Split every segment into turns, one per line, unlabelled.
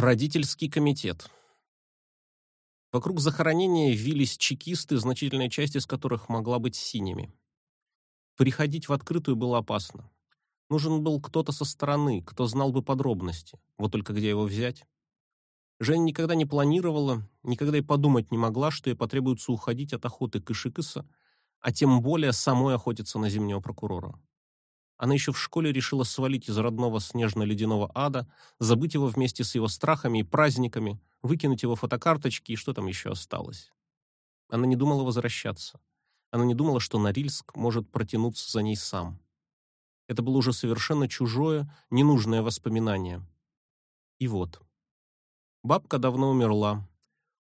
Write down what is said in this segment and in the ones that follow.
Родительский комитет. Вокруг захоронения вились чекисты, значительная часть из которых могла быть синими. Приходить в открытую было опасно. Нужен был кто-то со стороны, кто знал бы подробности. Вот только где его взять? Женя никогда не планировала, никогда и подумать не могла, что ей потребуется уходить от охоты Кышикыса, а тем более самой охотиться на зимнего прокурора. Она еще в школе решила свалить из родного снежно-ледяного ада, забыть его вместе с его страхами и праздниками, выкинуть его фотокарточки и что там еще осталось. Она не думала возвращаться. Она не думала, что Норильск может протянуться за ней сам. Это было уже совершенно чужое, ненужное воспоминание. И вот. Бабка давно умерла.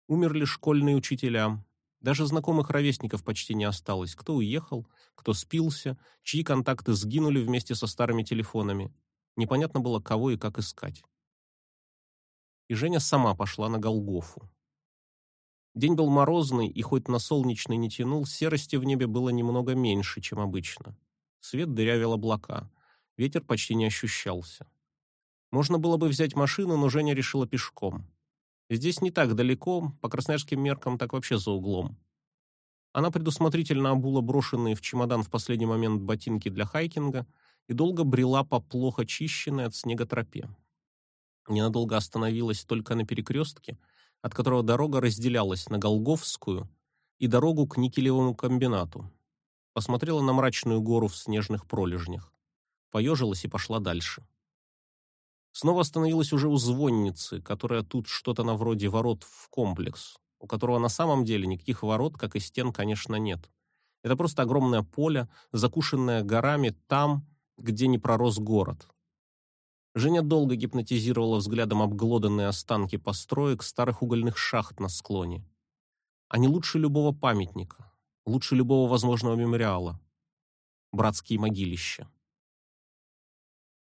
Умерли школьные учителя, даже знакомых ровесников почти не осталось. Кто уехал, кто спился, чьи контакты сгинули вместе со старыми телефонами. Непонятно было, кого и как искать. И Женя сама пошла на Голгофу. День был морозный, и хоть на солнечный не тянул, серости в небе было немного меньше, чем обычно. Свет дырявил облака. Ветер почти не ощущался. Можно было бы взять машину, но Женя решила пешком. Здесь не так далеко, по красноярским меркам так вообще за углом. Она предусмотрительно обула брошенные в чемодан в последний момент ботинки для хайкинга и долго брела по плохо чищенной от снега тропе. Ненадолго остановилась только на перекрестке, от которого дорога разделялась на Голговскую и дорогу к никелевому комбинату. Посмотрела на мрачную гору в снежных пролежнях. Поежилась и пошла дальше. Снова остановилась уже у звонницы, которая тут что-то на вроде ворот в комплекс, у которого на самом деле никаких ворот, как и стен, конечно, нет. Это просто огромное поле, закушенное горами там, где не пророс город. Женя долго гипнотизировала взглядом обглоданные останки построек старых угольных шахт на склоне. Они лучше любого памятника, лучше любого возможного мемориала. Братские могилища.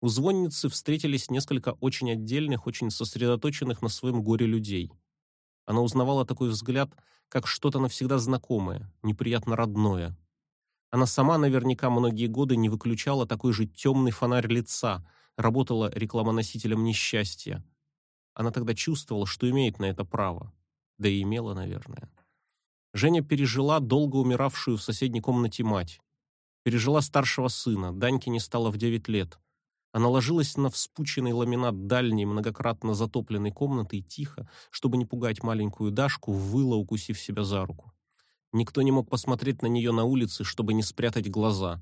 У звонницы встретились несколько очень отдельных, очень сосредоточенных на своем горе людей. Она узнавала такой взгляд, как что-то навсегда знакомое, неприятно родное. Она сама наверняка многие годы не выключала такой же темный фонарь лица, работала рекламоносителем несчастья. Она тогда чувствовала, что имеет на это право. Да и имела, наверное. Женя пережила долго умиравшую в соседней комнате мать. Пережила старшего сына, Даньке не стало в девять лет. Она ложилась на вспученный ламинат дальней, многократно затопленной комнаты и тихо, чтобы не пугать маленькую Дашку, выла, укусив себя за руку. Никто не мог посмотреть на нее на улице, чтобы не спрятать глаза.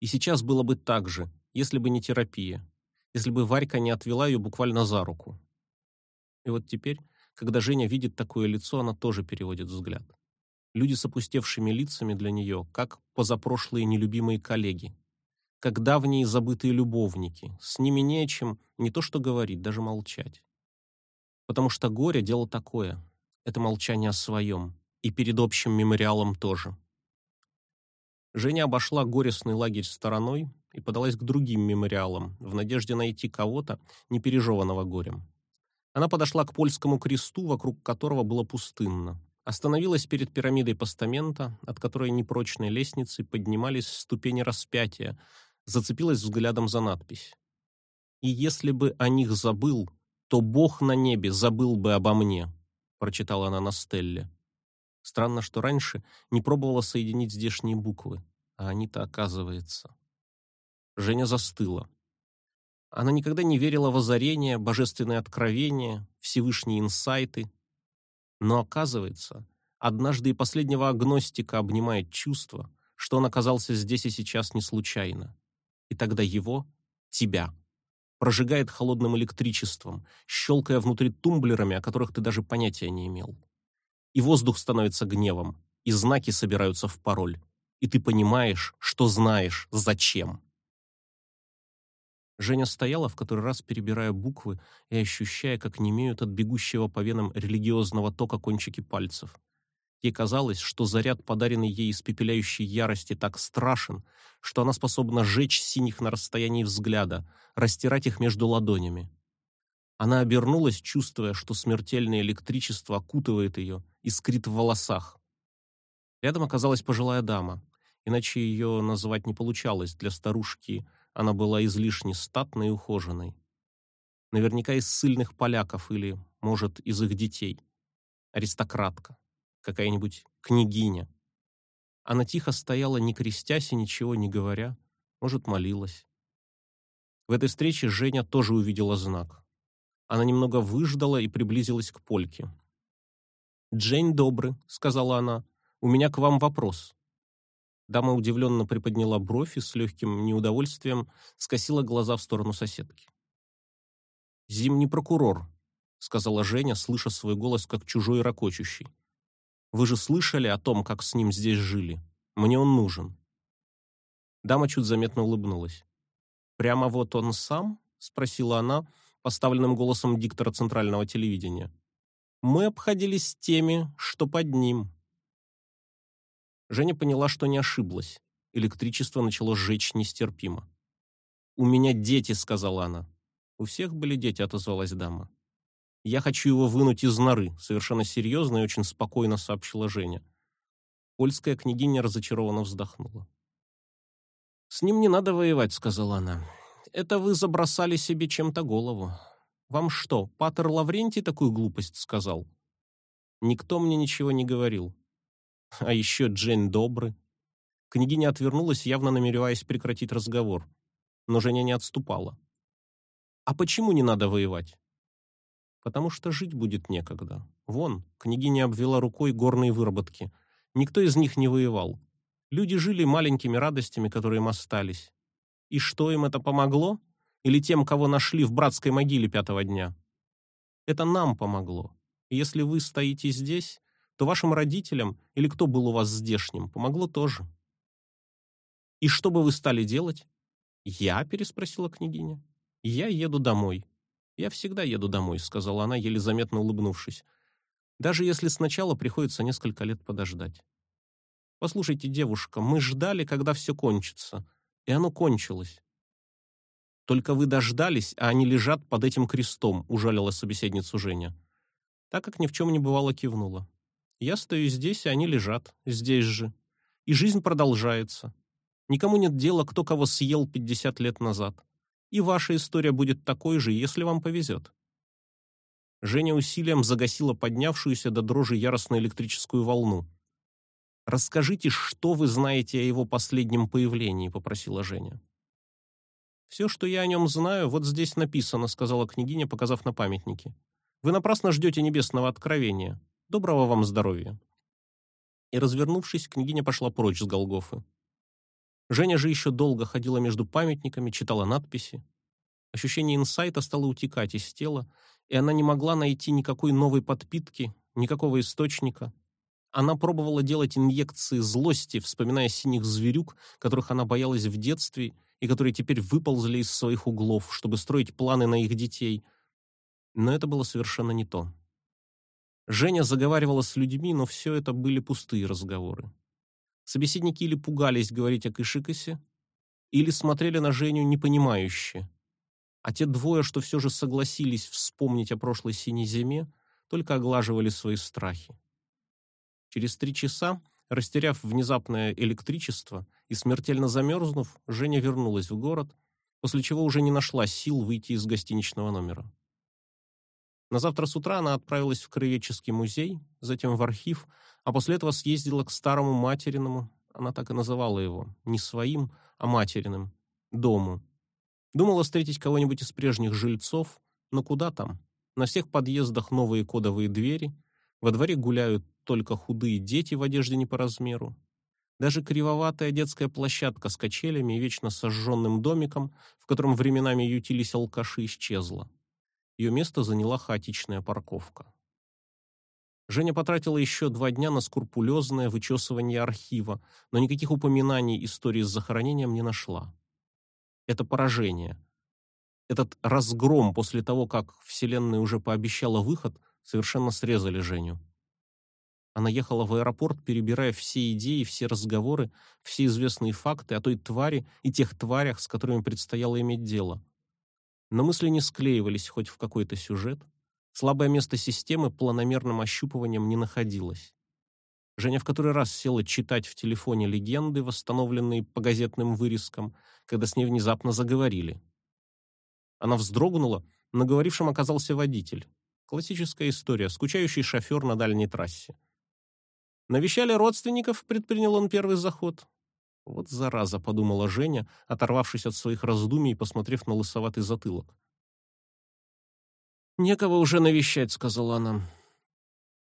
И сейчас было бы так же, если бы не терапия, если бы Варька не отвела ее буквально за руку. И вот теперь, когда Женя видит такое лицо, она тоже переводит взгляд. Люди с опустевшими лицами для нее, как позапрошлые нелюбимые коллеги, как давние забытые любовники. С ними не о чем не то что говорить, даже молчать. Потому что горе — дело такое. Это молчание о своем. И перед общим мемориалом тоже. Женя обошла горестный лагерь стороной и подалась к другим мемориалам, в надежде найти кого-то, не пережеванного горем. Она подошла к польскому кресту, вокруг которого было пустынно. Остановилась перед пирамидой постамента, от которой непрочной лестницей поднимались ступени распятия, зацепилась взглядом за надпись. «И если бы о них забыл, то Бог на небе забыл бы обо мне», прочитала она на стелле. Странно, что раньше не пробовала соединить здешние буквы, а они-то, оказывается. Женя застыла. Она никогда не верила в озарение, божественные откровения, всевышние инсайты. Но оказывается, однажды и последнего агностика обнимает чувство, что он оказался здесь и сейчас не случайно и тогда его, тебя, прожигает холодным электричеством, щелкая внутри тумблерами, о которых ты даже понятия не имел. И воздух становится гневом, и знаки собираются в пароль, и ты понимаешь, что знаешь, зачем. Женя стояла в который раз, перебирая буквы и ощущая, как немеют от бегущего по венам религиозного тока кончики пальцев. Ей казалось, что заряд, подаренный ей испепеляющей ярости, так страшен, что она способна сжечь синих на расстоянии взгляда, растирать их между ладонями. Она обернулась, чувствуя, что смертельное электричество окутывает ее, искрит в волосах. Рядом оказалась пожилая дама, иначе ее назвать не получалось, для старушки она была излишне статной и ухоженной. Наверняка из сильных поляков или, может, из их детей. Аристократка. Какая-нибудь княгиня. Она тихо стояла, не крестясь и ничего не говоря. Может, молилась. В этой встрече Женя тоже увидела знак. Она немного выждала и приблизилась к Польке. «Джейн добрый», — сказала она, — «у меня к вам вопрос». Дама удивленно приподняла бровь и с легким неудовольствием скосила глаза в сторону соседки. «Зимний прокурор», — сказала Женя, слыша свой голос как чужой ракочущий. «Вы же слышали о том, как с ним здесь жили? Мне он нужен». Дама чуть заметно улыбнулась. «Прямо вот он сам?» — спросила она, поставленным голосом диктора центрального телевидения. «Мы обходились с теми, что под ним». Женя поняла, что не ошиблась. Электричество начало жечь нестерпимо. «У меня дети», — сказала она. «У всех были дети», — отозвалась дама. «Я хочу его вынуть из норы», — совершенно серьезно и очень спокойно сообщила Женя. Польская княгиня разочарованно вздохнула. «С ним не надо воевать», — сказала она. «Это вы забросали себе чем-то голову. Вам что, Патер Лаврентий такую глупость сказал?» «Никто мне ничего не говорил. А еще Джейн Добрый». Княгиня отвернулась, явно намереваясь прекратить разговор. Но Женя не отступала. А почему не надо воевать? Потому что жить будет некогда. Вон, княгиня обвела рукой горные выработки. Никто из них не воевал. Люди жили маленькими радостями, которые им остались. И что им это помогло? Или тем, кого нашли в братской могиле пятого дня? Это нам помогло. И если вы стоите здесь, то вашим родителям или кто был у вас здешним, помогло тоже. И что бы вы стали делать? Я переспросила княгиня. «Я еду домой». «Я всегда еду домой», — сказала она, еле заметно улыбнувшись. «Даже если сначала приходится несколько лет подождать». «Послушайте, девушка, мы ждали, когда все кончится. И оно кончилось». «Только вы дождались, а они лежат под этим крестом», — ужалила собеседницу Женя. Так как ни в чем не бывало кивнула. «Я стою здесь, а они лежат, здесь же. И жизнь продолжается. Никому нет дела, кто кого съел 50 лет назад и ваша история будет такой же, если вам повезет. Женя усилием загасила поднявшуюся до дрожи яростную электрическую волну. «Расскажите, что вы знаете о его последнем появлении», — попросила Женя. «Все, что я о нем знаю, вот здесь написано», — сказала княгиня, показав на памятнике. «Вы напрасно ждете небесного откровения. Доброго вам здоровья». И, развернувшись, княгиня пошла прочь с Голгофы. Женя же еще долго ходила между памятниками, читала надписи. Ощущение инсайта стало утекать из тела, и она не могла найти никакой новой подпитки, никакого источника. Она пробовала делать инъекции злости, вспоминая синих зверюк, которых она боялась в детстве и которые теперь выползли из своих углов, чтобы строить планы на их детей. Но это было совершенно не то. Женя заговаривала с людьми, но все это были пустые разговоры. Собеседники или пугались говорить о Кышикосе, или смотрели на Женю непонимающе. А те двое, что все же согласились вспомнить о прошлой синей зиме, только оглаживали свои страхи. Через три часа, растеряв внезапное электричество и смертельно замерзнув, Женя вернулась в город, после чего уже не нашла сил выйти из гостиничного номера. На завтра с утра она отправилась в Краеведческий музей, затем в архив, а после этого съездила к старому материному, она так и называла его, не своим, а материным, дому. Думала встретить кого-нибудь из прежних жильцов, но куда там? На всех подъездах новые кодовые двери, во дворе гуляют только худые дети в одежде не по размеру. Даже кривоватая детская площадка с качелями и вечно сожженным домиком, в котором временами ютились алкаши, исчезла. Ее место заняла хаотичная парковка. Женя потратила еще два дня на скрупулезное вычесывание архива, но никаких упоминаний истории с захоронением не нашла. Это поражение. Этот разгром после того, как Вселенная уже пообещала выход, совершенно срезали Женю. Она ехала в аэропорт, перебирая все идеи, все разговоры, все известные факты о той твари и тех тварях, с которыми предстояло иметь дело. Но мысли не склеивались хоть в какой-то сюжет, Слабое место системы планомерным ощупыванием не находилось. Женя в который раз села читать в телефоне легенды, восстановленные по газетным вырезкам, когда с ней внезапно заговорили. Она вздрогнула, но говорившим оказался водитель. Классическая история, скучающий шофер на дальней трассе. Навещали родственников, предпринял он первый заход. Вот зараза, подумала Женя, оторвавшись от своих раздумий и посмотрев на лысоватый затылок. «Некого уже навещать», — сказала она.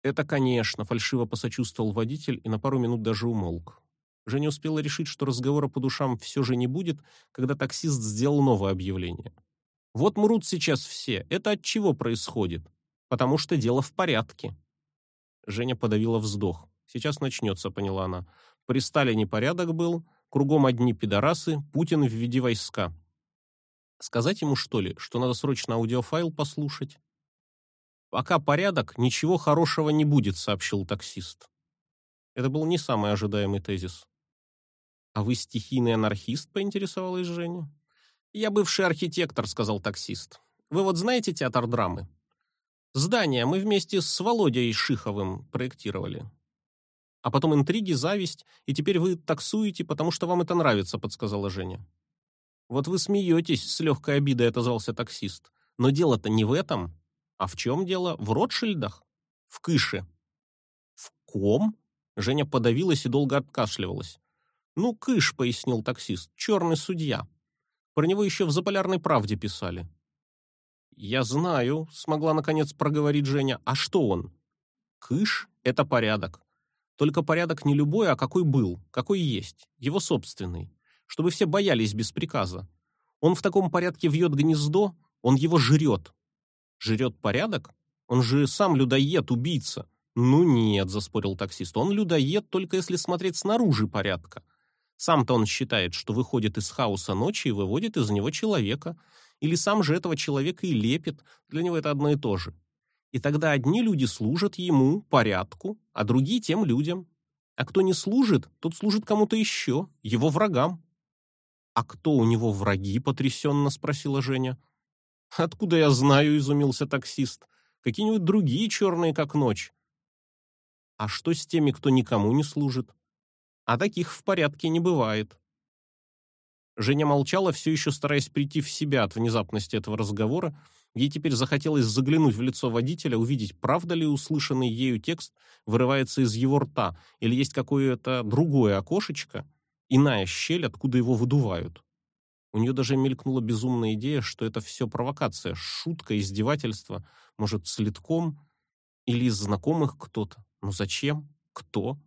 «Это, конечно», — фальшиво посочувствовал водитель и на пару минут даже умолк. Женя успела решить, что разговора по душам все же не будет, когда таксист сделал новое объявление. «Вот мрут сейчас все. Это от чего происходит? Потому что дело в порядке». Женя подавила вздох. «Сейчас начнется», — поняла она. «При Сталине порядок был, кругом одни пидорасы, Путин введи войска». Сказать ему, что ли, что надо срочно аудиофайл послушать? «Пока порядок, ничего хорошего не будет», — сообщил таксист. Это был не самый ожидаемый тезис. «А вы стихийный анархист?» — поинтересовалась Женя. «Я бывший архитектор», — сказал таксист. «Вы вот знаете театр драмы?» «Здание мы вместе с Володей Шиховым проектировали». «А потом интриги, зависть, и теперь вы таксуете, потому что вам это нравится», — подсказала Женя. «Вот вы смеетесь», — с легкой обидой отозвался таксист. «Но дело-то не в этом. А в чем дело? В Ротшильдах? В Кыше». «В ком?» — Женя подавилась и долго откашливалась. «Ну, Кыш», — пояснил таксист, — «черный судья. Про него еще в «Заполярной правде» писали». «Я знаю», — смогла наконец проговорить Женя. «А что он?» «Кыш — это порядок. Только порядок не любой, а какой был, какой есть, его собственный чтобы все боялись без приказа. Он в таком порядке вьет гнездо, он его жрет. Жрет порядок? Он же сам людоед, убийца. Ну нет, заспорил таксист, он людоед только если смотреть снаружи порядка. Сам-то он считает, что выходит из хаоса ночи и выводит из него человека. Или сам же этого человека и лепит, для него это одно и то же. И тогда одни люди служат ему, порядку, а другие тем людям. А кто не служит, тот служит кому-то еще, его врагам. «А кто у него враги?» — потрясенно спросила Женя. «Откуда я знаю?» — изумился таксист. «Какие-нибудь другие черные, как ночь». «А что с теми, кто никому не служит?» «А таких в порядке не бывает». Женя молчала, все еще стараясь прийти в себя от внезапности этого разговора. Ей теперь захотелось заглянуть в лицо водителя, увидеть, правда ли услышанный ею текст вырывается из его рта, или есть какое-то другое окошечко, иная щель, откуда его выдувают. У нее даже мелькнула безумная идея, что это все провокация, шутка, издевательство, может, следком или из знакомых кто-то. Но зачем? Кто?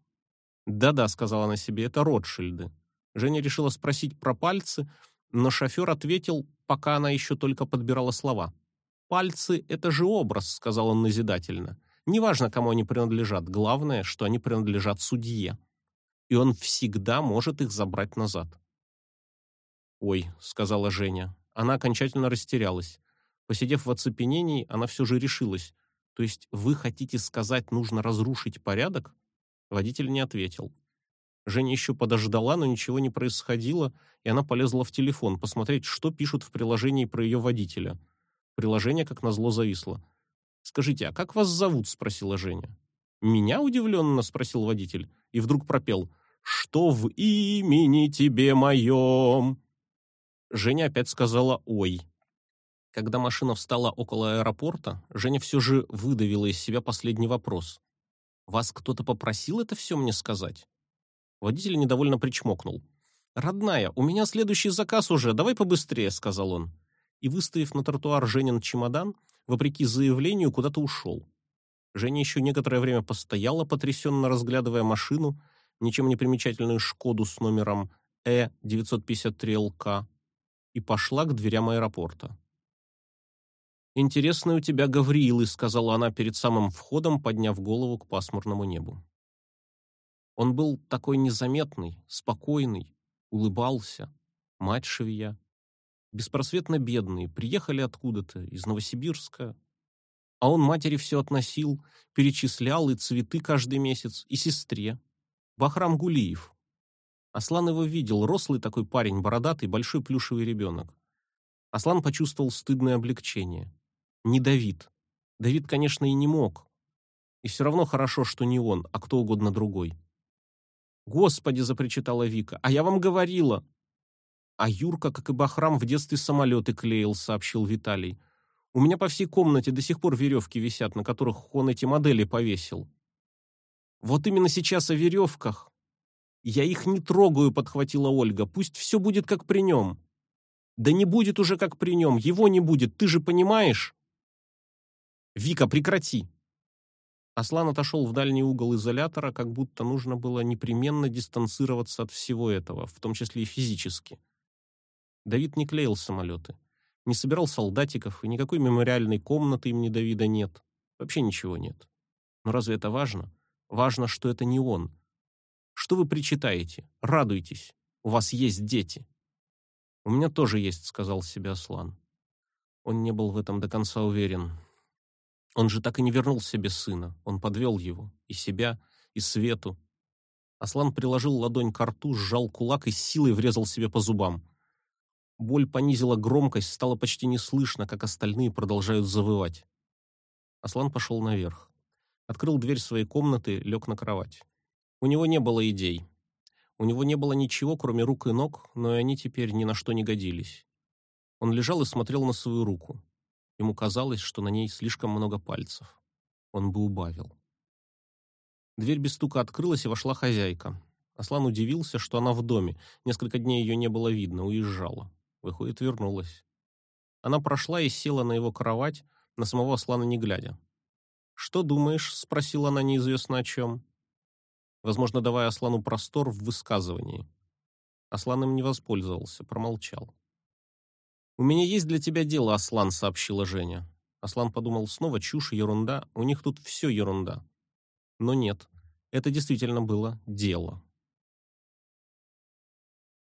«Да-да», — сказала она себе, — «это Ротшильды». Женя решила спросить про пальцы, но шофер ответил, пока она еще только подбирала слова. «Пальцы — это же образ», — сказал он назидательно. «Неважно, кому они принадлежат, главное, что они принадлежат судье» и он всегда может их забрать назад. «Ой», — сказала Женя. Она окончательно растерялась. Посидев в оцепенении, она все же решилась. «То есть вы хотите сказать, нужно разрушить порядок?» Водитель не ответил. Женя еще подождала, но ничего не происходило, и она полезла в телефон посмотреть, что пишут в приложении про ее водителя. Приложение, как назло, зависло. «Скажите, а как вас зовут?» — спросила Женя. «Меня?» — удивленно спросил водитель. И вдруг пропел что в имени тебе моем. Женя опять сказала «Ой». Когда машина встала около аэропорта, Женя все же выдавила из себя последний вопрос. «Вас кто-то попросил это все мне сказать?» Водитель недовольно причмокнул. «Родная, у меня следующий заказ уже, давай побыстрее», — сказал он. И, выставив на тротуар Женин чемодан, вопреки заявлению, куда-то ушел. Женя еще некоторое время постояла, потрясенно разглядывая машину, ничем не примечательную «Шкоду» с номером Э-953ЛК и пошла к дверям аэропорта. «Интересные у тебя Гавриилы», — сказала она перед самым входом, подняв голову к пасмурному небу. Он был такой незаметный, спокойный, улыбался, мать шевья. Беспросветно бедные, приехали откуда-то, из Новосибирска. А он матери все относил, перечислял и цветы каждый месяц, и сестре, Бахрам Гулиев. Аслан его видел, рослый такой парень, бородатый, большой плюшевый ребенок. Аслан почувствовал стыдное облегчение. Не Давид. Давид, конечно, и не мог. И все равно хорошо, что не он, а кто угодно другой. «Господи!» — запричитала Вика. «А я вам говорила!» А Юрка, как и Бахрам, в детстве самолеты клеил, сообщил Виталий. У меня по всей комнате до сих пор веревки висят, на которых он эти модели повесил. Вот именно сейчас о веревках. Я их не трогаю, подхватила Ольга. Пусть все будет как при нем. Да не будет уже как при нем, его не будет, ты же понимаешь? Вика, прекрати. Аслан отошел в дальний угол изолятора, как будто нужно было непременно дистанцироваться от всего этого, в том числе и физически. Давид не клеил самолеты, не собирал солдатиков, и никакой мемориальной комнаты имени Давида нет. Вообще ничего нет. Но разве это важно? Важно, что это не он. Что вы причитаете? Радуйтесь. У вас есть дети. У меня тоже есть, сказал себе Аслан. Он не был в этом до конца уверен. Он же так и не вернул себе сына. Он подвел его, и себя, и Свету. Аслан приложил ладонь к рту, сжал кулак и силой врезал себе по зубам. Боль понизила громкость, стало почти не слышно, как остальные продолжают завывать. Аслан пошел наверх. Открыл дверь своей комнаты, лег на кровать. У него не было идей. У него не было ничего, кроме рук и ног, но и они теперь ни на что не годились. Он лежал и смотрел на свою руку. Ему казалось, что на ней слишком много пальцев. Он бы убавил. Дверь без стука открылась, и вошла хозяйка. Аслан удивился, что она в доме. Несколько дней ее не было видно, уезжала. Выходит, вернулась. Она прошла и села на его кровать, на самого Аслана не глядя. «Что думаешь?» — спросила она неизвестно о чем возможно, давая Аслану простор в высказывании. Аслан им не воспользовался, промолчал. «У меня есть для тебя дело, Аслан», — сообщила Женя. Аслан подумал, снова чушь, ерунда, у них тут все ерунда. Но нет, это действительно было дело.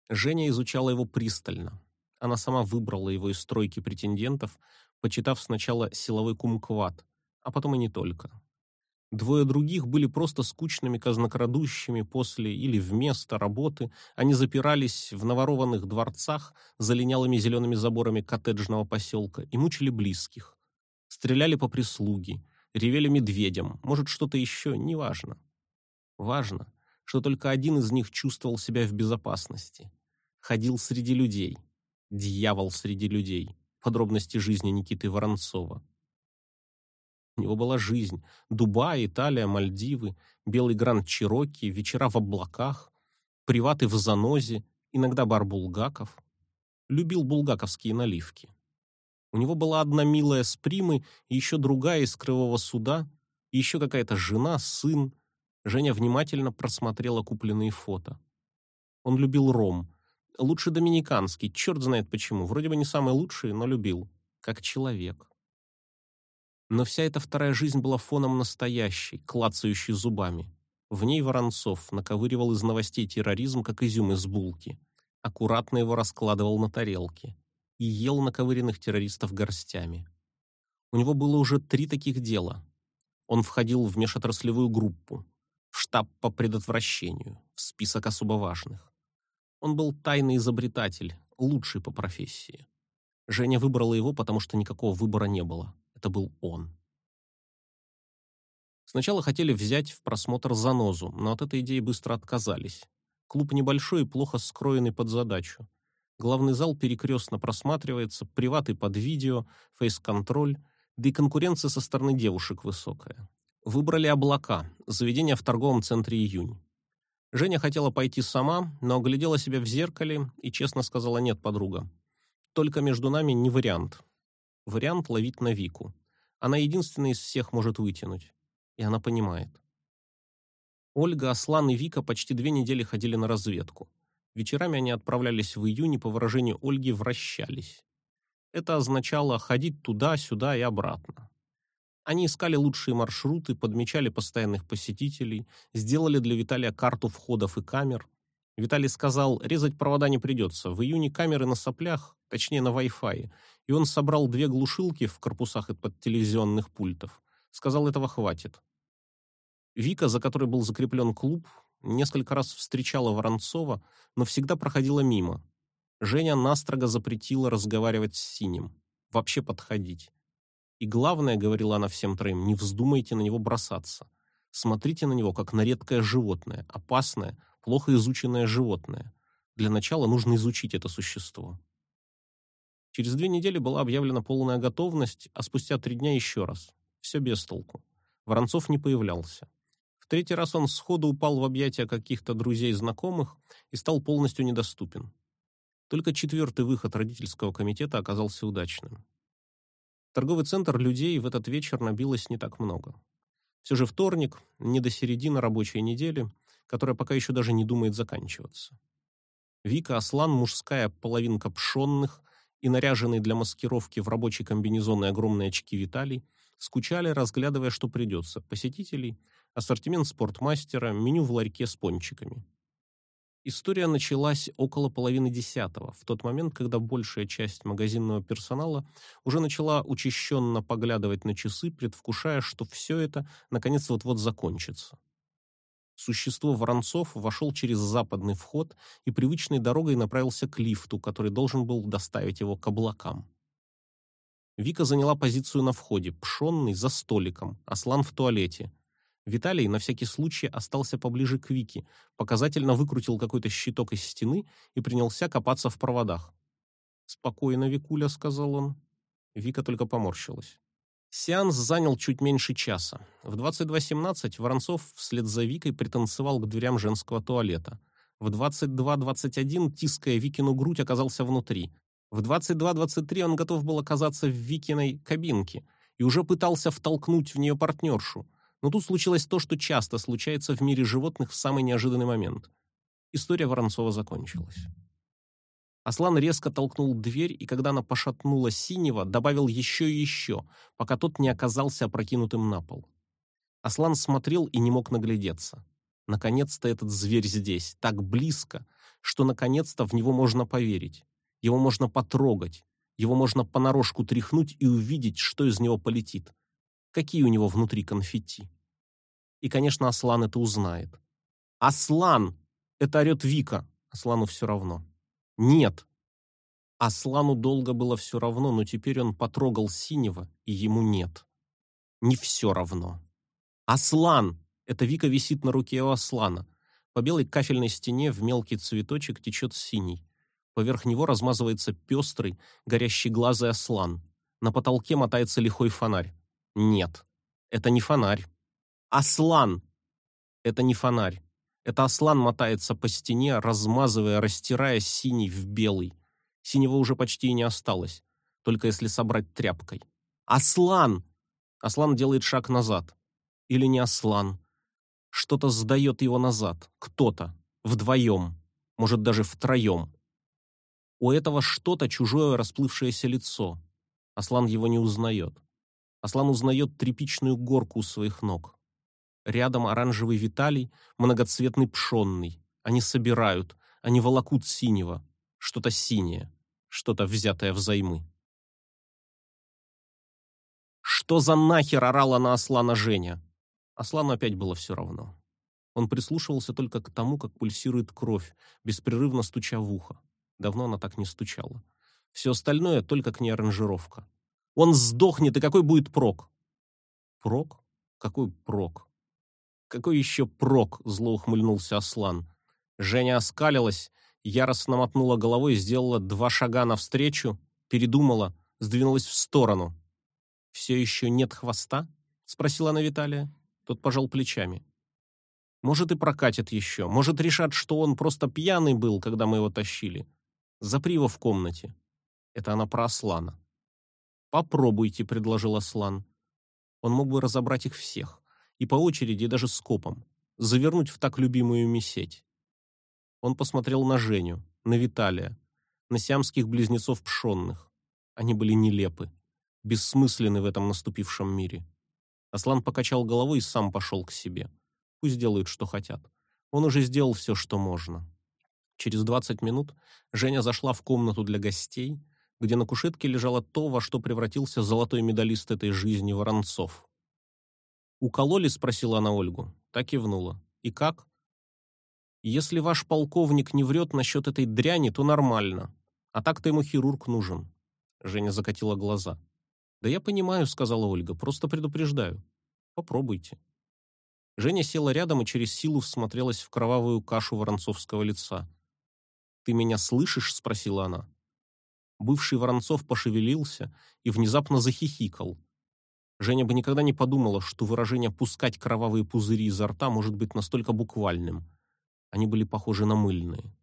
Женя изучала его пристально. Она сама выбрала его из стройки претендентов, почитав сначала силовой кумкват, а потом и не только. Двое других были просто скучными казнокрадущими после или вместо работы. Они запирались в наворованных дворцах за линялыми зелеными заборами коттеджного поселка и мучили близких. Стреляли по прислуге, ревели медведям, может, что-то еще, неважно. Важно, что только один из них чувствовал себя в безопасности. Ходил среди людей. Дьявол среди людей. Подробности жизни Никиты Воронцова. У него была жизнь. Дубай, Италия, Мальдивы, белый гранд Чироки, вечера в облаках, приваты в занозе, иногда бар Булгаков. Любил булгаковские наливки. У него была одна милая с Примы и еще другая из Кривого суда, и еще какая-то жена, сын. Женя внимательно просмотрела купленные фото. Он любил ром. Лучше доминиканский, черт знает почему. Вроде бы не самый лучший, но любил. Как человек. Но вся эта вторая жизнь была фоном настоящей, клацающей зубами. В ней Воронцов наковыривал из новостей терроризм, как изюм из булки. Аккуратно его раскладывал на тарелке. И ел наковыренных террористов горстями. У него было уже три таких дела. Он входил в межотраслевую группу, в штаб по предотвращению, в список особо важных. Он был тайный изобретатель, лучший по профессии. Женя выбрала его, потому что никакого выбора не было. Это был он. Сначала хотели взять в просмотр занозу, но от этой идеи быстро отказались. Клуб небольшой и плохо скроенный под задачу. Главный зал перекрестно просматривается, приваты под видео, фейс-контроль, да и конкуренция со стороны девушек высокая. Выбрали облака, заведение в торговом центре «Июнь». Женя хотела пойти сама, но оглядела себя в зеркале и честно сказала «нет, подруга». Только между нами не вариант. Вариант ловить на Вику. Она единственная из всех может вытянуть. И она понимает. Ольга, Аслан и Вика почти две недели ходили на разведку. Вечерами они отправлялись в июне, по выражению Ольги, вращались. Это означало ходить туда-сюда и обратно. Они искали лучшие маршруты, подмечали постоянных посетителей, сделали для Виталия карту входов и камер. Виталий сказал, резать провода не придется. В июне камеры на соплях, точнее на Wi-Fi, и он собрал две глушилки в корпусах из-под телевизионных пультов. Сказал, этого хватит. Вика, за которой был закреплен клуб, несколько раз встречала Воронцова, но всегда проходила мимо. Женя настрого запретила разговаривать с Синим, вообще подходить. И главное, говорила она всем троим, не вздумайте на него бросаться. Смотрите на него, как на редкое животное, опасное, плохо изученное животное. Для начала нужно изучить это существо. Через две недели была объявлена полная готовность, а спустя три дня еще раз. Все без толку. Воронцов не появлялся. В третий раз он сходу упал в объятия каких-то друзей-знакомых и стал полностью недоступен. Только четвертый выход родительского комитета оказался удачным. Торговый центр людей в этот вечер набилось не так много. Все же вторник, не до середины рабочей недели, которая пока еще даже не думает заканчиваться. Вика Аслан, мужская половинка пшенных и наряженный для маскировки в рабочий комбинезон и огромные очки Виталий, скучали, разглядывая, что придется, посетителей, ассортимент спортмастера, меню в ларьке с пончиками. История началась около половины десятого, в тот момент, когда большая часть магазинного персонала уже начала учащенно поглядывать на часы, предвкушая, что все это наконец вот-вот закончится. Существо Воронцов вошел через западный вход и привычной дорогой направился к лифту, который должен был доставить его к облакам. Вика заняла позицию на входе, пшенный за столиком, Аслан в туалете. Виталий на всякий случай остался поближе к Вике, показательно выкрутил какой-то щиток из стены и принялся копаться в проводах. «Спокойно, Викуля», — сказал он. Вика только поморщилась. Сеанс занял чуть меньше часа. В 22.17 Воронцов вслед за Викой пританцевал к дверям женского туалета. В 22.21, тиская Викину грудь, оказался внутри. В 22-23 он готов был оказаться в Викиной кабинке и уже пытался втолкнуть в нее партнершу. Но тут случилось то, что часто случается в мире животных в самый неожиданный момент. История Воронцова закончилась. Аслан резко толкнул дверь, и когда она пошатнула синего, добавил еще и еще, пока тот не оказался опрокинутым на пол. Аслан смотрел и не мог наглядеться. Наконец-то этот зверь здесь, так близко, что наконец-то в него можно поверить. Его можно потрогать, его можно понарошку тряхнуть и увидеть, что из него полетит. Какие у него внутри конфетти. И, конечно, Аслан это узнает. «Аслан!» — это орет Вика. Аслану все равно. «Нет!» Аслану долго было все равно, но теперь он потрогал синего, и ему нет. Не все равно. «Аслан!» — это Вика висит на руке у Аслана. По белой кафельной стене в мелкий цветочек течет синий. Поверх него размазывается пестрый, горящий глазый аслан. На потолке мотается лихой фонарь. Нет, это не фонарь. Аслан! Это не фонарь. Это аслан мотается по стене, размазывая, растирая синий в белый. Синего уже почти не осталось, только если собрать тряпкой. Аслан! Аслан делает шаг назад. Или не Аслан. Что-то сдает его назад. Кто-то. Вдвоем. Может, даже втроем. У этого что-то чужое расплывшееся лицо. Аслан его не узнает. Аслан узнает тряпичную горку у своих ног. Рядом оранжевый Виталий, многоцветный пшенный. Они собирают, они волокут синего. Что-то синее, что-то взятое взаймы. Что за нахер орала на Аслана Женя? Аслану опять было все равно. Он прислушивался только к тому, как пульсирует кровь, беспрерывно стуча в ухо. Давно она так не стучала. Все остальное только к ней аранжировка. Он сдохнет, и какой будет прок? Прок? Какой прок? Какой еще прок? Зло ухмыльнулся Аслан. Женя оскалилась, яростно мотнула головой, сделала два шага навстречу, передумала, сдвинулась в сторону. «Все еще нет хвоста?» — спросила она Виталия. Тот пожал плечами. «Может, и прокатит еще. Может, решат, что он просто пьяный был, когда мы его тащили. Запри в комнате. Это она про Аслана. Попробуйте, предложил Аслан. Он мог бы разобрать их всех, и по очереди, и даже скопом, завернуть в так любимую ими сеть. Он посмотрел на Женю, на Виталия, на сиамских близнецов пшенных. Они были нелепы, бессмысленны в этом наступившем мире. Аслан покачал головой и сам пошел к себе. Пусть делают, что хотят. Он уже сделал все, что можно. Через 20 минут Женя зашла в комнату для гостей, где на кушетке лежало то, во что превратился золотой медалист этой жизни Воронцов. «Укололи?» — спросила она Ольгу. Так кивнула. «И как?» «Если ваш полковник не врет насчет этой дряни, то нормально. А так-то ему хирург нужен». Женя закатила глаза. «Да я понимаю», — сказала Ольга, — «просто предупреждаю. Попробуйте». Женя села рядом и через силу всмотрелась в кровавую кашу воронцовского лица. «Ты меня слышишь?» — спросила она. Бывший Воронцов пошевелился и внезапно захихикал. Женя бы никогда не подумала, что выражение «пускать кровавые пузыри изо рта» может быть настолько буквальным. Они были похожи на мыльные.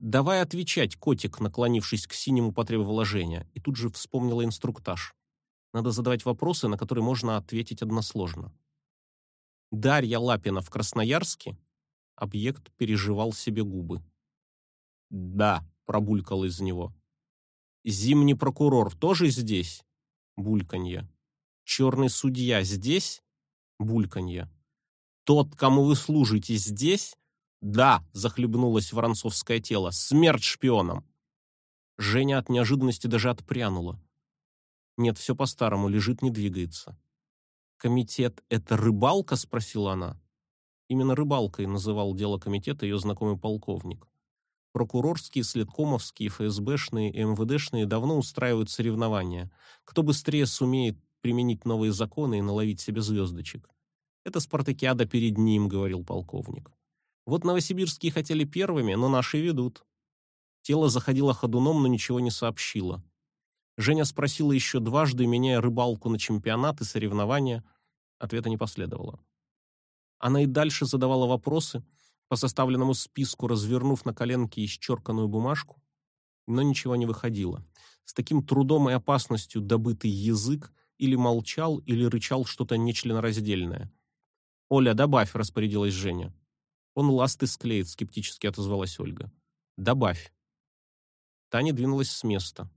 «Давай отвечать, котик», наклонившись к синему, потребовала Женя, и тут же вспомнила инструктаж. Надо задавать вопросы, на которые можно ответить односложно. Дарья Лапина в Красноярске? Объект переживал себе губы. Да, пробулькал из него. Зимний прокурор тоже здесь? Бульканье. Черный судья здесь? Бульканье. Тот, кому вы служите, здесь? Да, захлебнулось воронцовское тело. Смерть шпионам. Женя от неожиданности даже отпрянула. Нет, все по-старому, лежит, не двигается. Комитет это рыбалка, спросила она. Именно рыбалкой называл дело комитета ее знакомый полковник. Прокурорские, следкомовские, ФСБшные МВДшные давно устраивают соревнования. Кто быстрее сумеет применить новые законы и наловить себе звездочек. Это спартакиада перед ним, говорил полковник. Вот новосибирские хотели первыми, но наши ведут. Тело заходило ходуном, но ничего не сообщило. Женя спросила еще дважды, меняя рыбалку на чемпионат и соревнования. Ответа не последовало. Она и дальше задавала вопросы, по составленному списку, развернув на коленке исчерканную бумажку, но ничего не выходило. С таким трудом и опасностью добытый язык или молчал, или рычал что-то нечленораздельное. «Оля, добавь», — распорядилась Женя. «Он ласты склеит», — скептически отозвалась Ольга. «Добавь». Таня двинулась с места.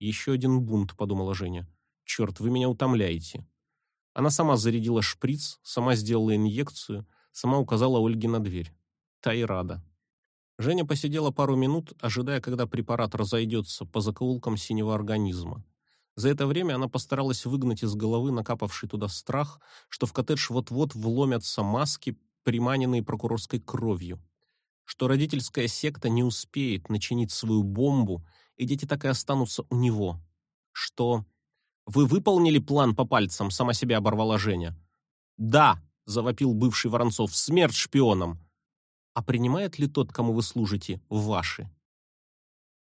«Еще один бунт», — подумала Женя. «Черт, вы меня утомляете». Она сама зарядила шприц, сама сделала инъекцию, сама указала Ольге на дверь та и рада. Женя посидела пару минут, ожидая, когда препарат разойдется по закоулкам синего организма. За это время она постаралась выгнать из головы накапавший туда страх, что в коттедж вот-вот вломятся маски, приманенные прокурорской кровью, что родительская секта не успеет начинить свою бомбу, и дети так и останутся у него, что... «Вы выполнили план по пальцам?» — сама себя оборвала Женя. «Да!» — завопил бывший Воронцов. «Смерть шпионам!» А принимает ли тот, кому вы служите, ваши?